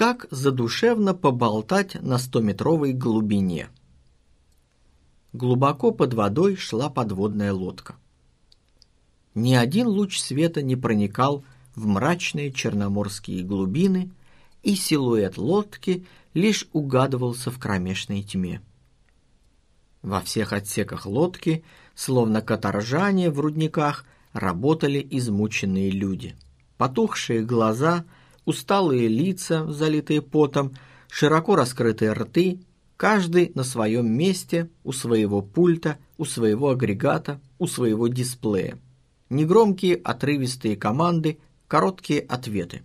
как задушевно поболтать на стометровой глубине. Глубоко под водой шла подводная лодка. Ни один луч света не проникал в мрачные черноморские глубины, и силуэт лодки лишь угадывался в кромешной тьме. Во всех отсеках лодки, словно каторжане в рудниках, работали измученные люди. Потухшие глаза, усталые лица, залитые потом, широко раскрытые рты, каждый на своем месте, у своего пульта, у своего агрегата, у своего дисплея. Негромкие отрывистые команды, короткие ответы.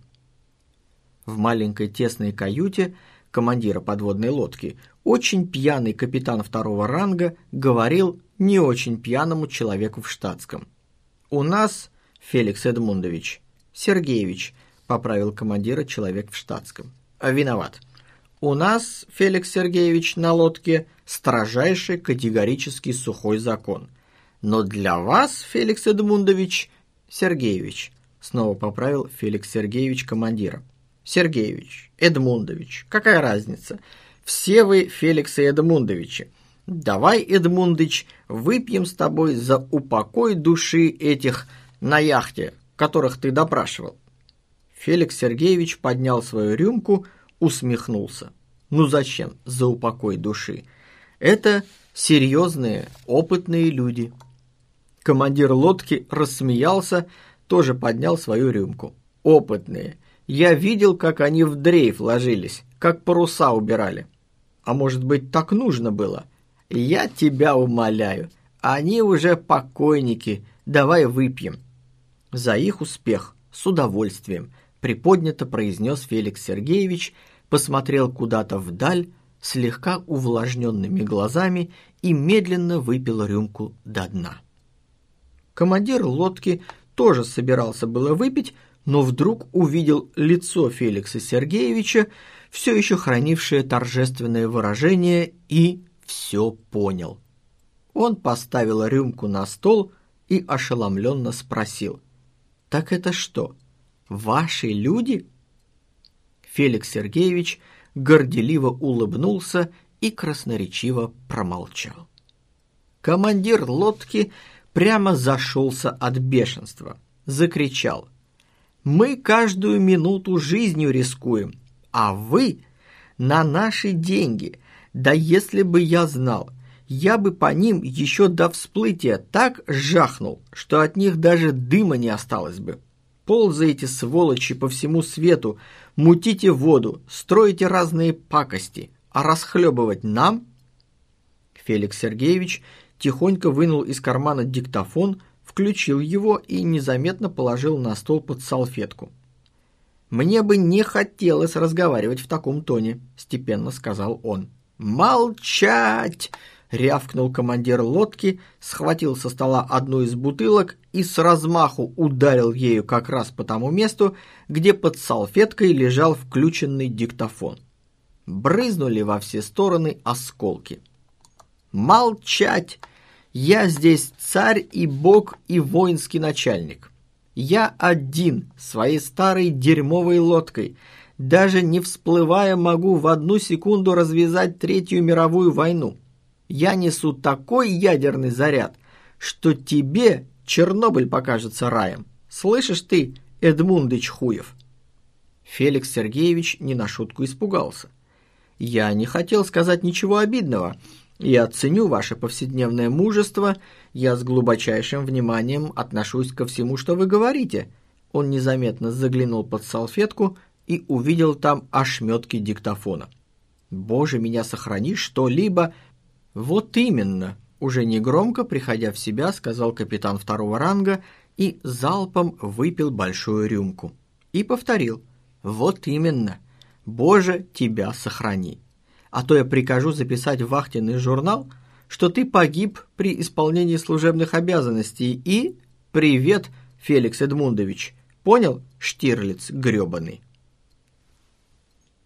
В маленькой тесной каюте командира подводной лодки очень пьяный капитан второго ранга говорил не очень пьяному человеку в штатском. «У нас, Феликс Эдмундович, Сергеевич», — поправил командира человек в штатском. «А «Виноват. У нас, Феликс Сергеевич, на лодке строжайший категорический сухой закон. Но для вас, Феликс Эдмундович, Сергеевич», — снова поправил Феликс Сергеевич командира. «Сергеевич, Эдмундович, какая разница?» Все вы Феликсы Эдмундовичи. Давай, Эдмундыч, выпьем с тобой за упокой души этих на яхте, которых ты допрашивал. Феликс Сергеевич поднял свою рюмку, усмехнулся. Ну зачем за упокой души? Это серьезные, опытные люди. Командир лодки рассмеялся, тоже поднял свою рюмку. Опытные. Я видел, как они в дрейф ложились, как паруса убирали. А может быть, так нужно было? Я тебя умоляю. Они уже покойники. Давай выпьем. За их успех. С удовольствием. Приподнято произнес Феликс Сергеевич, посмотрел куда-то вдаль, слегка увлажненными глазами и медленно выпил рюмку до дна. Командир лодки тоже собирался было выпить, но вдруг увидел лицо Феликса Сергеевича, все еще хранившее торжественное выражение, и все понял. Он поставил рюмку на стол и ошеломленно спросил. «Так это что, ваши люди?» Феликс Сергеевич горделиво улыбнулся и красноречиво промолчал. Командир лодки прямо зашелся от бешенства, закричал. «Мы каждую минуту жизнью рискуем а вы на наши деньги. Да если бы я знал, я бы по ним еще до всплытия так жахнул, что от них даже дыма не осталось бы. Ползаете, сволочи, по всему свету, мутите воду, строите разные пакости, а расхлебывать нам? Феликс Сергеевич тихонько вынул из кармана диктофон, включил его и незаметно положил на стол под салфетку. «Мне бы не хотелось разговаривать в таком тоне», — степенно сказал он. «Молчать!» — рявкнул командир лодки, схватил со стола одну из бутылок и с размаху ударил ею как раз по тому месту, где под салфеткой лежал включенный диктофон. Брызнули во все стороны осколки. «Молчать! Я здесь царь и бог и воинский начальник. Я один, своей старой дерьмовой лодкой, даже не всплывая, могу в одну секунду развязать Третью мировую войну. Я несу такой ядерный заряд, что тебе Чернобыль покажется раем. Слышишь ты, Эдмундыч Хуев?» Феликс Сергеевич не на шутку испугался. «Я не хотел сказать ничего обидного, я ценю ваше повседневное мужество, я с глубочайшим вниманием отношусь ко всему, что вы говорите». Он незаметно заглянул под салфетку и увидел там ошметки диктофона. «Боже, меня сохрани, что-либо...» «Вот именно!» Уже негромко, приходя в себя, сказал капитан второго ранга и залпом выпил большую рюмку. И повторил. «Вот именно! Боже, тебя сохрани!» а то я прикажу записать в вахтенный журнал, что ты погиб при исполнении служебных обязанностей и... Привет, Феликс Эдмундович. Понял, Штирлиц грёбаный?»